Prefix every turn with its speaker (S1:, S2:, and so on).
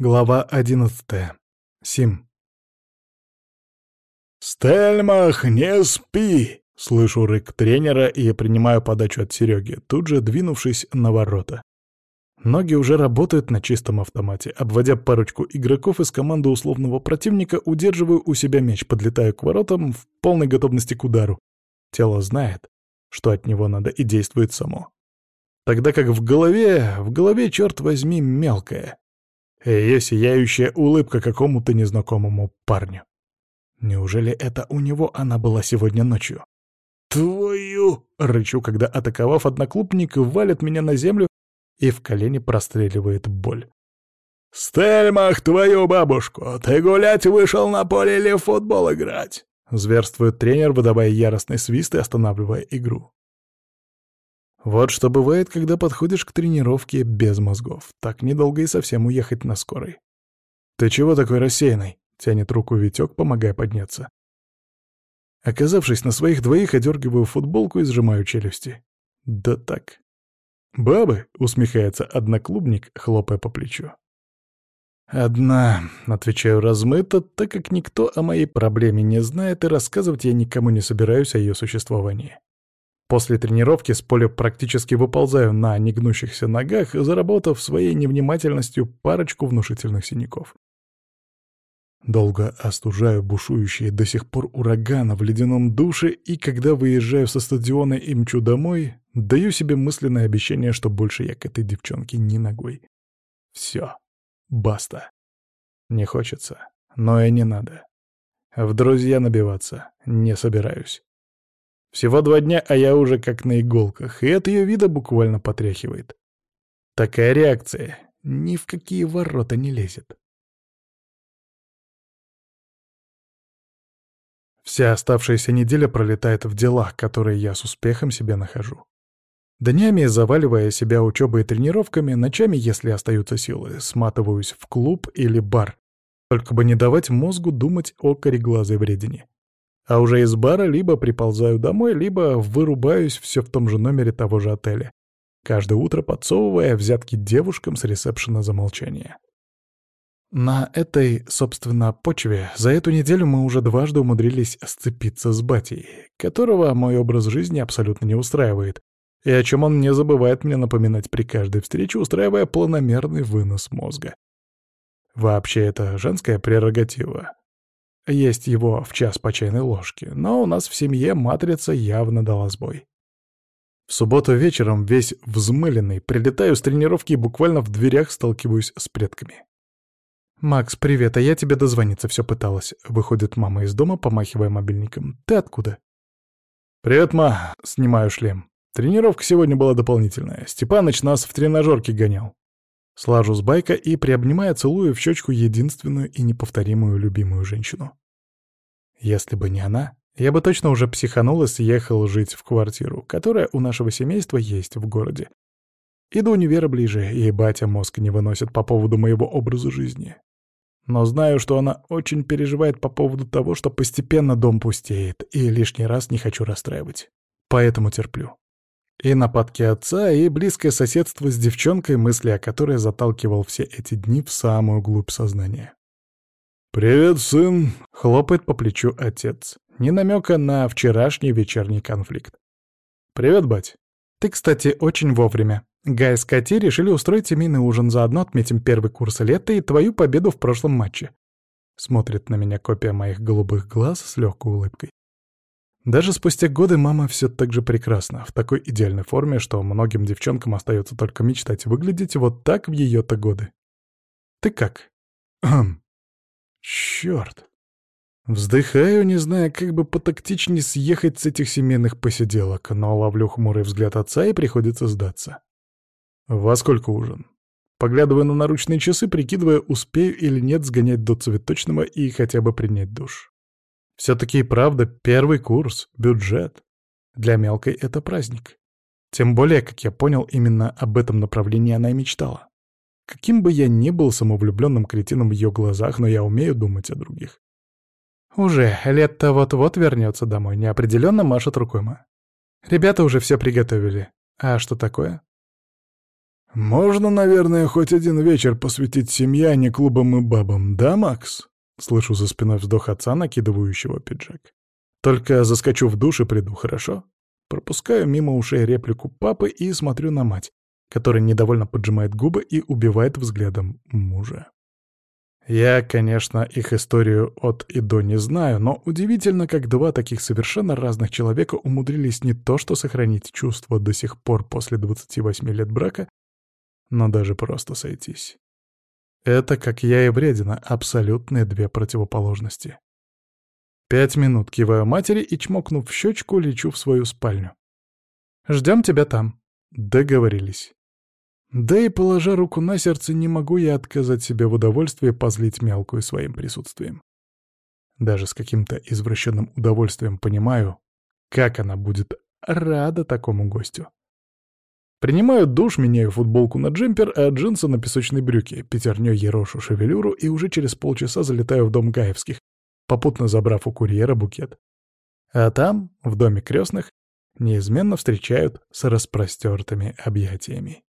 S1: Глава одиннадцатая. Сим.
S2: «Стельмах, не спи!» — слышу рык тренера и принимаю подачу от Сереги, тут же двинувшись на ворота. Ноги уже работают на чистом автомате. Обводя парочку игроков из команды условного противника, удерживаю у себя мяч, подлетаю к воротам в полной готовности к удару. Тело знает, что от него надо, и действует само. Тогда как в голове, в голове, черт возьми, мелкое. Ее сияющая улыбка какому-то незнакомому парню. Неужели это у него она была сегодня ночью? «Твою!» — рычу, когда, атаковав одноклубник, валит меня на землю и в колени простреливает боль. «Стельмах, твою бабушку! Ты гулять вышел на поле или в футбол играть?» Зверствует тренер, выдавая яростный свист и останавливая игру. Вот что бывает, когда подходишь к тренировке без мозгов. Так недолго и совсем уехать на скорой. «Ты чего такой рассеянный?» — тянет руку Витек, помогая подняться. Оказавшись на своих двоих, одергиваю футболку и сжимаю челюсти. Да так. «Бабы?» — усмехается одноклубник, хлопая по плечу. «Одна», — отвечаю размыто, так как никто о моей проблеме не знает, и рассказывать я никому не собираюсь о ее существовании. После тренировки с поля практически выползаю на негнущихся ногах, заработав своей невнимательностью парочку внушительных синяков. Долго остужаю бушующие до сих пор урагана в ледяном душе, и когда выезжаю со стадиона и мчу домой, даю себе мысленное обещание, что больше я к этой девчонке ни ногой. Все. Баста. Не хочется, но и не надо. В друзья набиваться не собираюсь. Всего два дня, а я уже как на иголках, и от ее вида буквально потряхивает. Такая реакция ни в какие ворота не лезет. Вся оставшаяся неделя пролетает в делах, которые я с успехом себе нахожу. Днями, заваливая себя учебой и тренировками, ночами, если остаются силы, сматываюсь в клуб или бар, только бы не давать мозгу думать о кореглазой вредине. А уже из бара либо приползаю домой, либо вырубаюсь все в том же номере того же отеля, каждое утро подсовывая взятки девушкам с ресепшена за молчание. На этой, собственно, почве за эту неделю мы уже дважды умудрились сцепиться с батей, которого мой образ жизни абсолютно не устраивает, и о чем он не забывает мне напоминать при каждой встрече, устраивая планомерный вынос мозга. Вообще, это женская прерогатива есть его в час по чайной ложке, но у нас в семье матрица явно дала сбой. В субботу вечером, весь взмыленный, прилетаю с тренировки и буквально в дверях сталкиваюсь с предками. «Макс, привет, а я тебе дозвониться все пыталась», — выходит мама из дома, помахивая мобильником. «Ты откуда?» «Привет, ма», — снимаю шлем. Тренировка сегодня была дополнительная. Степаныч нас в тренажерке гонял. Слажу с байка и, приобнимая, целую в щечку единственную и неповторимую любимую женщину. Если бы не она, я бы точно уже психанул и съехал жить в квартиру, которая у нашего семейства есть в городе. И до универа ближе, и батя мозг не выносит по поводу моего образа жизни. Но знаю, что она очень переживает по поводу того, что постепенно дом пустеет, и лишний раз не хочу расстраивать. Поэтому терплю. И нападки отца, и близкое соседство с девчонкой, мысли о которой заталкивал все эти дни в самую глубь сознания. «Привет, сын!» — хлопает по плечу отец. Не намека на вчерашний вечерний конфликт. «Привет, бать!» «Ты, кстати, очень вовремя. Гай с Кати решили устроить семейный ужин, заодно отметим первый курс лета и твою победу в прошлом матче». Смотрит на меня копия моих голубых глаз с легкой улыбкой. Даже спустя годы мама все так же прекрасна, в такой идеальной форме, что многим девчонкам остается только мечтать выглядеть вот так в ее-то годы. Ты как? Хм. Черт. Вздыхаю, не зная, как бы потактичнее съехать с этих семейных посиделок, но ловлю хмурый взгляд отца и приходится сдаться. Во сколько ужин? Поглядывая на наручные часы, прикидывая, успею или нет сгонять до цветочного и хотя бы принять душ. Все-таки и правда первый курс, бюджет. Для мелкой это праздник. Тем более, как я понял, именно об этом направлении она и мечтала. Каким бы я ни был самовлюбленным кретином в ее глазах, но я умею думать о других. Уже, лето вот-вот вернется домой, неопределенно машет рукой ма. Ребята уже все приготовили. А что такое?
S1: «Можно, наверное, хоть один вечер посвятить семье, а не клубам и бабам, да, Макс?» Слышу за спиной вздох отца, накидывающего пиджак. «Только заскочу в душ и приду, хорошо?» Пропускаю мимо ушей реплику папы и смотрю на мать, которая недовольно поджимает губы и убивает взглядом мужа. Я, конечно, их историю от и до не знаю, но удивительно, как два таких совершенно разных человека умудрились не то что сохранить чувства до сих пор после 28 лет брака, но даже просто сойтись. Это, как я и вредина, абсолютные две противоположности. Пять минут киваю матери и, чмокнув в щечку, лечу в свою спальню. «Ждем тебя там». Договорились. Да и, положа руку на сердце, не могу я отказать себе в удовольствии позлить мелкую своим присутствием. Даже с каким-то извращенным удовольствием понимаю, как она будет рада такому гостю. Принимаю душ, меняю футболку на джемпер, а джинсы на песочные брюки, пятернёй ерошу шевелюру и уже через полчаса залетаю в дом Гаевских, попутно забрав у курьера букет. А там, в доме крестных, неизменно встречают с распростертыми объятиями.